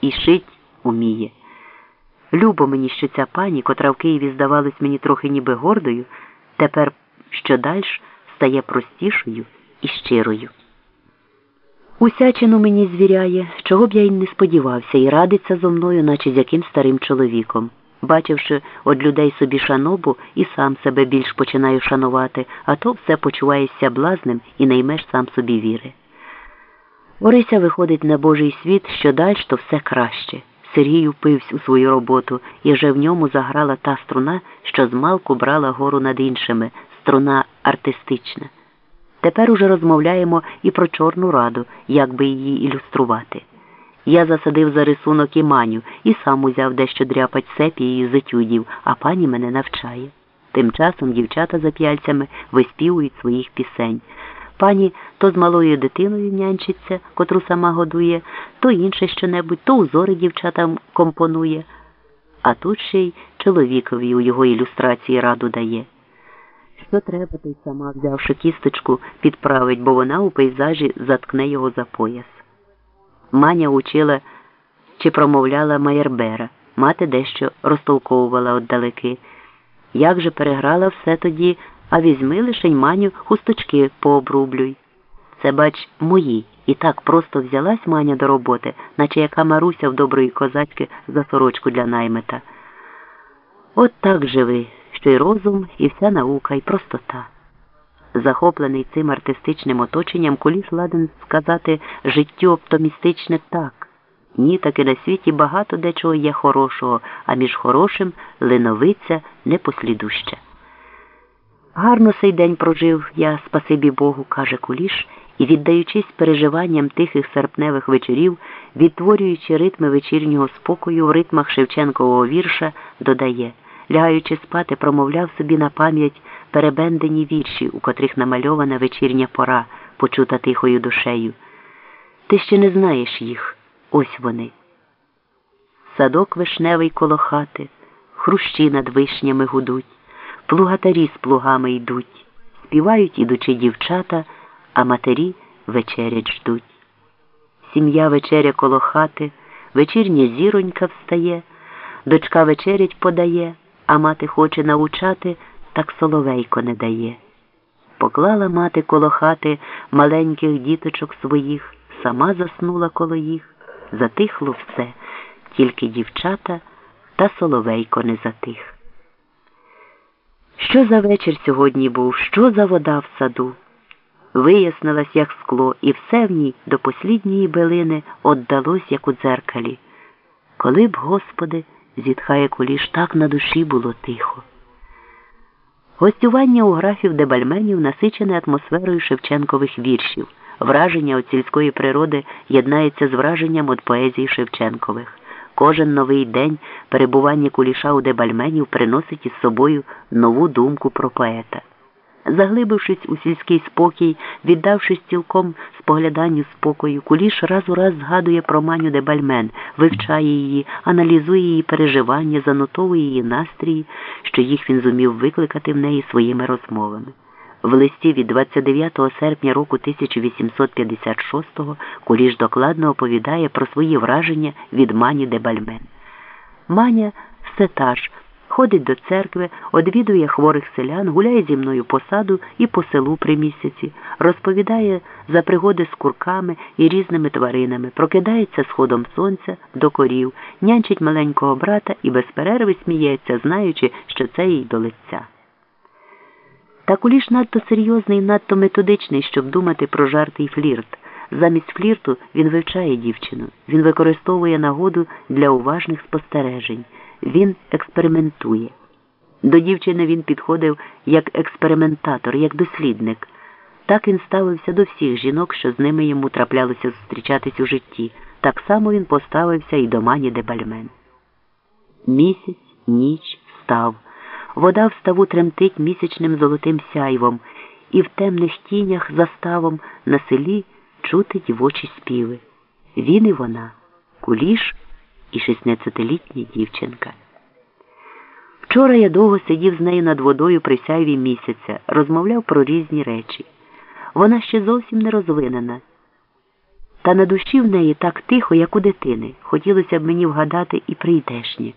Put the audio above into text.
і шить уміє. Любо мені, що ця пані, котра в Києві здавалась мені трохи ніби гордою, тепер що дальш стає простішою і щирою. Усячину мені звіряє, чого б я й не сподівався, і радиться зо мною, наче з яким старим чоловіком. Бачивши од людей собі шанобу, і сам себе більш починаю шанувати, а то все почуваєшся блазним і не ймеш сам собі віри. Орися виходить на Божий світ, що дальш то все краще. Сергій упився у свою роботу, і вже в ньому заграла та струна, що змалку брала гору над іншими, струна артистична. Тепер уже розмовляємо і про Чорну раду, як би її ілюструвати. Я засадив за рисунок і маню і сам узяв дещо дряпать сепією з етюдів, а пані мене навчає. Тим часом дівчата за п'яльцями виспівують своїх пісень. Пані то з малою дитиною нянчиться, котру сама годує, то інше щонебудь, то узори дівчатам компонує, а тут ще й чоловікові у його ілюстрації раду дає. Що треба, той сама, взявши кісточку, підправить, бо вона у пейзажі заткне його за пояс. Маня учила чи промовляла Майербера, мати дещо розтолковувала отдалеки. Як же переграла все тоді, а візьми лишень маню хусточки пообрублюй. Це, бач, мої. І так просто взялась Маня до роботи, наче яка Маруся в доброї козацьки за сорочку для наймита. От так живи, що й розум, і вся наука, і простота. Захоплений цим артистичним оточенням, куліш ладен сказати життю оптимістичне так. Ні, таки на світі багато дечого є хорошого, а між хорошим линовиця непослідуща. Гарно сей день прожив я, спасибі Богу, каже Куліш, і, віддаючись переживанням тихих серпневих вечорів, відтворюючи ритми вечірнього спокою в ритмах Шевченкового вірша, додає, лягаючи спати, промовляв собі на пам'ять перебендені вірші, у котрих намальована вечірня пора, почута тихою душею. Ти ще не знаєш їх, ось вони. Садок вишневий коло хати, хрущі над вишнями гудуть. Плугатарі з плугами йдуть, співають ідучи дівчата, а матері вечерять ждуть. Сім'я вечеря коло хати, вечірня зіронька встає, дочка вечерять подає, а мати хоче научати, так соловейко не дає. Поклала мати коло хати маленьких діточок своїх, сама заснула коло їх, затихло все, тільки дівчата та соловейко не затих. Що за вечір сьогодні був, що за вода в саду? Вияснилось, як скло, і все в ній до послідньої билини отдалось, як у дзеркалі. Коли б, Господи, зітхає куліш, так на душі було тихо. Гостювання у графів Дебальменів насичене атмосферою Шевченкових віршів. Враження від сільської природи єднається з враженням від поезії Шевченкових. Кожен новий день перебування куліша у дебальменів приносить із собою нову думку про поета. Заглибившись у сільський спокій, віддавшись цілком спогляданню спокою, куліш раз у раз згадує про маню дебальмен, вивчає її, аналізує її переживання, занотовує її настрії, що їх він зумів викликати в неї своїми розмовами. В листі від 29 серпня року 1856-го Куліш докладно оповідає про свої враження від Мані де Бальмен. Маня все та ж, ходить до церкви, одвідує хворих селян, гуляє зі мною по саду і по селу при місяці, розповідає за пригоди з курками і різними тваринами, прокидається сходом сонця до корів, нянчить маленького брата і без перерви сміється, знаючи, що це їй до лиця. Та куліш надто серйозний і надто методичний, щоб думати про жарти й флірт. Замість флірту він вивчає дівчину, він використовує нагоду для уважних спостережень, він експериментує. До дівчини він підходив як експериментатор, як дослідник. Так він ставився до всіх жінок, що з ними йому траплялося зустрічатись у житті. Так само він поставився і до Мані Дебальмен. Місяць, ніч, став. Вода в ставу тремтить місячним золотим сяйвом, і в темних тінях заставом на селі чути дівочі співи. Він і вона, куліш і шістнадцятилітня дівчинка. Вчора я довго сидів з нею над водою при сяйві місяця, розмовляв про різні речі. Вона ще зовсім не розвинена. Та на душі в неї так тихо, як у дитини. Хотілося б мені вгадати і прийдешнє.